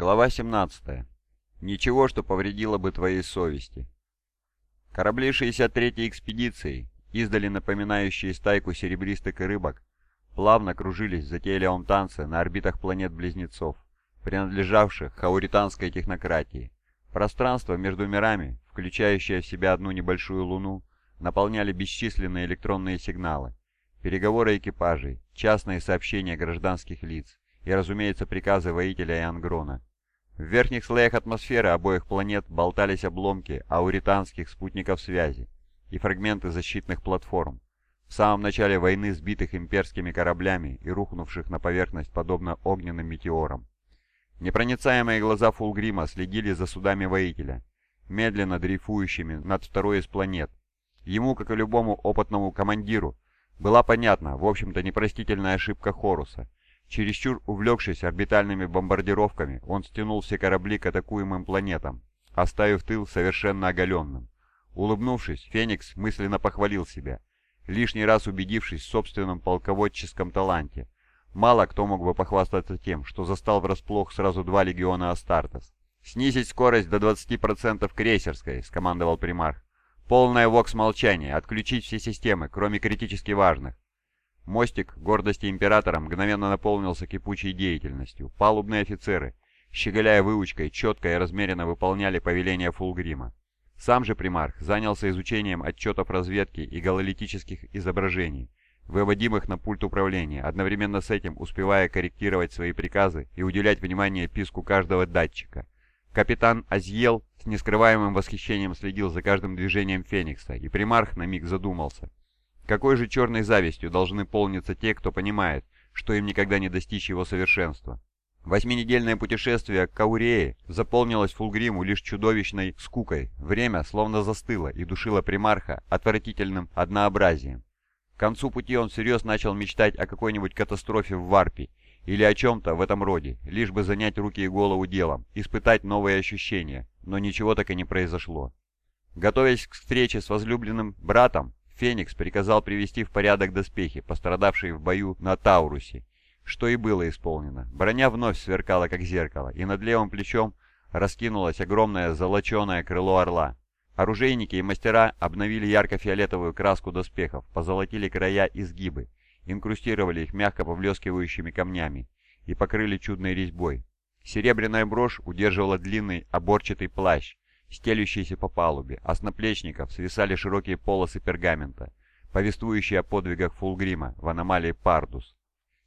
Глава 17. Ничего, что повредило бы твоей совести. Корабли 63-й экспедиции, издали напоминающие стайку серебристых рыбок, плавно кружились в затейливом танце на орбитах планет-близнецов, принадлежавших хауританской технократии. Пространство между мирами, включающее в себя одну небольшую луну, наполняли бесчисленные электронные сигналы, переговоры экипажей, частные сообщения гражданских лиц, и, разумеется, приказы воителя и ангрона. В верхних слоях атмосферы обоих планет болтались обломки ауританских спутников связи и фрагменты защитных платформ, в самом начале войны сбитых имперскими кораблями и рухнувших на поверхность подобно огненным метеорам. Непроницаемые глаза Фулгрима следили за судами воителя, медленно дрейфующими над второй из планет. Ему, как и любому опытному командиру, была понятна, в общем-то, непростительная ошибка Хоруса – Чересчур увлекшись орбитальными бомбардировками, он стянул все корабли к атакуемым планетам, оставив тыл совершенно оголенным. Улыбнувшись, Феникс мысленно похвалил себя, лишний раз убедившись в собственном полководческом таланте. Мало кто мог бы похвастаться тем, что застал врасплох сразу два легиона Астартес. «Снизить скорость до 20% крейсерской», — скомандовал примарх. «Полное вокс-молчание, отключить все системы, кроме критически важных. Мостик гордости императора мгновенно наполнился кипучей деятельностью. Палубные офицеры, щеголяя выучкой, четко и размеренно выполняли повеления Фулгрима. Сам же примарх занялся изучением отчетов разведки и гололитических изображений, выводимых на пульт управления, одновременно с этим успевая корректировать свои приказы и уделять внимание писку каждого датчика. Капитан Азьел с нескрываемым восхищением следил за каждым движением Феникса, и примарх на миг задумался – какой же черной завистью должны полниться те, кто понимает, что им никогда не достичь его совершенства? Восьминедельное путешествие к Каурее заполнилось Фулгриму лишь чудовищной скукой. Время словно застыло и душило примарха отвратительным однообразием. К концу пути он всерьез начал мечтать о какой-нибудь катастрофе в Варпе или о чем-то в этом роде, лишь бы занять руки и голову делом, испытать новые ощущения, но ничего так и не произошло. Готовясь к встрече с возлюбленным братом, Феникс приказал привести в порядок доспехи, пострадавшие в бою на Таурусе, что и было исполнено. Броня вновь сверкала, как зеркало, и над левым плечом раскинулось огромное золоченое крыло орла. Оружейники и мастера обновили ярко-фиолетовую краску доспехов, позолотили края и сгибы, инкрустировали их мягко поблескивающими камнями и покрыли чудной резьбой. Серебряная брошь удерживала длинный оборчатый плащ, стелющиеся по палубе, а с наплечников свисали широкие полосы пергамента, повествующие о подвигах Фулгрима в аномалии Пардус.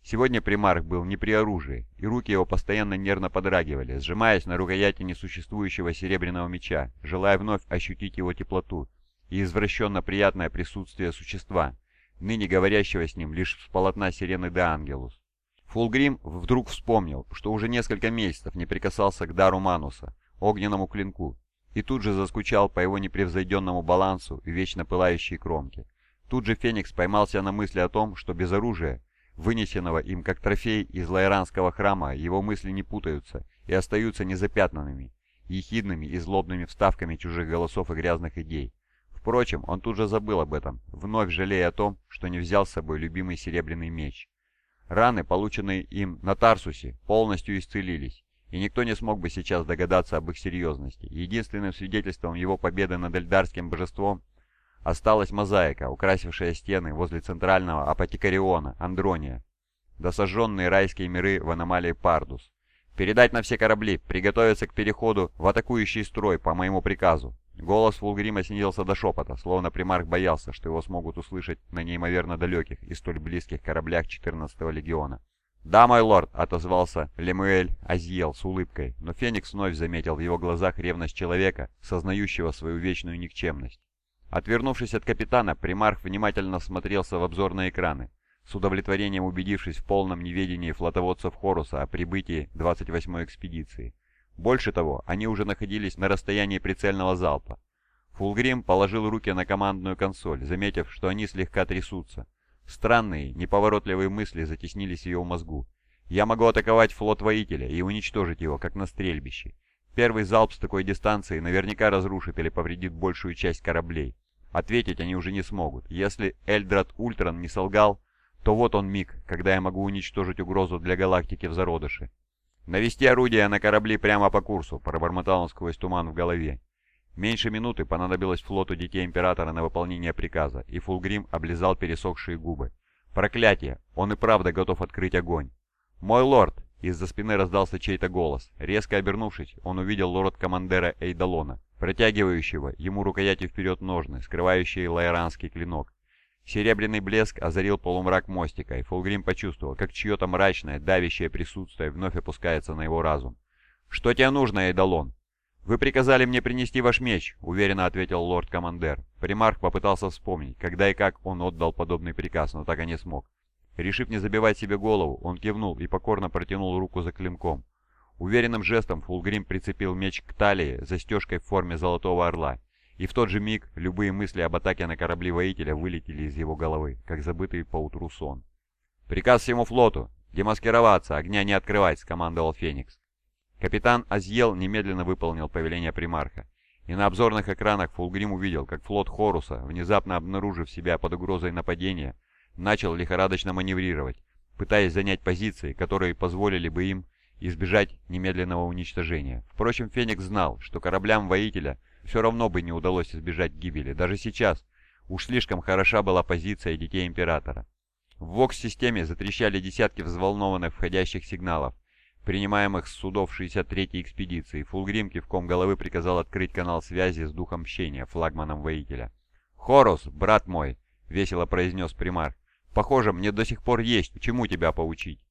Сегодня примарх был не при оружии, и руки его постоянно нервно подрагивали, сжимаясь на рукояти несуществующего серебряного меча, желая вновь ощутить его теплоту и извращенно приятное присутствие существа, ныне говорящего с ним лишь с полотна сирены де Ангелус. Фулгрим вдруг вспомнил, что уже несколько месяцев не прикасался к дару Мануса, огненному клинку, и тут же заскучал по его непревзойденному балансу и вечно пылающей кромке. Тут же Феникс поймался на мысли о том, что без оружия, вынесенного им как трофей из лаэранского храма, его мысли не путаются и остаются незапятнанными, ехидными и злобными вставками чужих голосов и грязных идей. Впрочем, он тут же забыл об этом, вновь жалея о том, что не взял с собой любимый серебряный меч. Раны, полученные им на Тарсусе, полностью исцелились, и никто не смог бы сейчас догадаться об их серьезности. Единственным свидетельством его победы над эльдарским божеством осталась мозаика, украсившая стены возле центрального апотекариона, Андрония, досожженные райские миры в аномалии Пардус. «Передать на все корабли, приготовиться к переходу в атакующий строй по моему приказу». Голос Фулгрима снизился до шепота, словно примарх боялся, что его смогут услышать на неимоверно далеких и столь близких кораблях 14-го легиона. «Да, мой лорд», — отозвался Лемуэль Азьел с улыбкой, но Феникс вновь заметил в его глазах ревность человека, сознающего свою вечную никчемность. Отвернувшись от капитана, примарх внимательно смотрелся в обзорные экраны, с удовлетворением убедившись в полном неведении флотоводцев Хоруса о прибытии 28-й экспедиции. Больше того, они уже находились на расстоянии прицельного залпа. Фулгрим положил руки на командную консоль, заметив, что они слегка трясутся. Странные, неповоротливые мысли затеснились в его мозгу. «Я могу атаковать флот воителя и уничтожить его, как на стрельбище. Первый залп с такой дистанции наверняка разрушит или повредит большую часть кораблей. Ответить они уже не смогут. Если Эльдрат Ультран не солгал, то вот он миг, когда я могу уничтожить угрозу для галактики в зародыше. «Навести орудие на корабли прямо по курсу», — пробормотал он сквозь туман в голове. Меньше минуты понадобилось флоту Детей Императора на выполнение приказа, и Фулгрим облизал пересохшие губы. «Проклятие! Он и правда готов открыть огонь!» «Мой лорд!» — из-за спины раздался чей-то голос. Резко обернувшись, он увидел лорд-командера Эйдалона, протягивающего ему рукоятью вперед ножны, скрывающие лайранский клинок. Серебряный блеск озарил полумрак мостика, и Фулгрим почувствовал, как чье-то мрачное, давящее присутствие вновь опускается на его разум. «Что тебе нужно, Эйдалон?» «Вы приказали мне принести ваш меч», — уверенно ответил лорд-командер. Примарх попытался вспомнить, когда и как он отдал подобный приказ, но так и не смог. Решив не забивать себе голову, он кивнул и покорно протянул руку за клинком. Уверенным жестом Фулгрим прицепил меч к талии застежкой в форме золотого орла, и в тот же миг любые мысли об атаке на корабли воителя вылетели из его головы, как забытый поутру сон. «Приказ всему флоту! Демаскироваться! Огня не открывать!» — скомандовал Феникс. Капитан Азьел немедленно выполнил повеление примарха, и на обзорных экранах Фулгрим увидел, как флот Хоруса, внезапно обнаружив себя под угрозой нападения, начал лихорадочно маневрировать, пытаясь занять позиции, которые позволили бы им избежать немедленного уничтожения. Впрочем, Феникс знал, что кораблям воителя все равно бы не удалось избежать гибели. Даже сейчас уж слишком хороша была позиция детей Императора. В ВОКС-системе затрещали десятки взволнованных входящих сигналов, принимаемых с судов 63-й экспедиции, Фулгрим кивком головы приказал открыть канал связи с Духом Мщения, флагманом воителя. «Хорус, брат мой!» — весело произнес примар. «Похоже, мне до сих пор есть, чему тебя поучить».